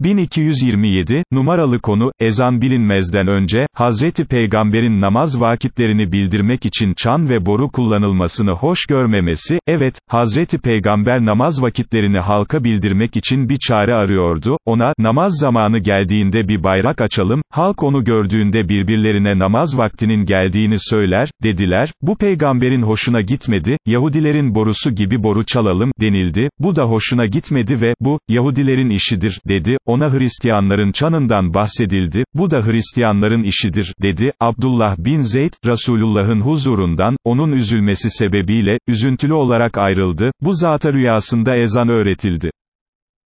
1227, numaralı konu, ezan bilinmezden önce, Hazreti Peygamber'in namaz vakitlerini bildirmek için çan ve boru kullanılmasını hoş görmemesi, evet, Hazreti Peygamber namaz vakitlerini halka bildirmek için bir çare arıyordu, ona, namaz zamanı geldiğinde bir bayrak açalım, halk onu gördüğünde birbirlerine namaz vaktinin geldiğini söyler, dediler, bu peygamberin hoşuna gitmedi, Yahudilerin borusu gibi boru çalalım, denildi, bu da hoşuna gitmedi ve, bu, Yahudilerin işidir, dedi, ona Hristiyanların çanından bahsedildi, bu da Hristiyanların işidir, dedi, Abdullah bin Zeyd, Resulullah'ın huzurundan, onun üzülmesi sebebiyle, üzüntülü olarak ayrıldı, bu zata rüyasında ezan öğretildi.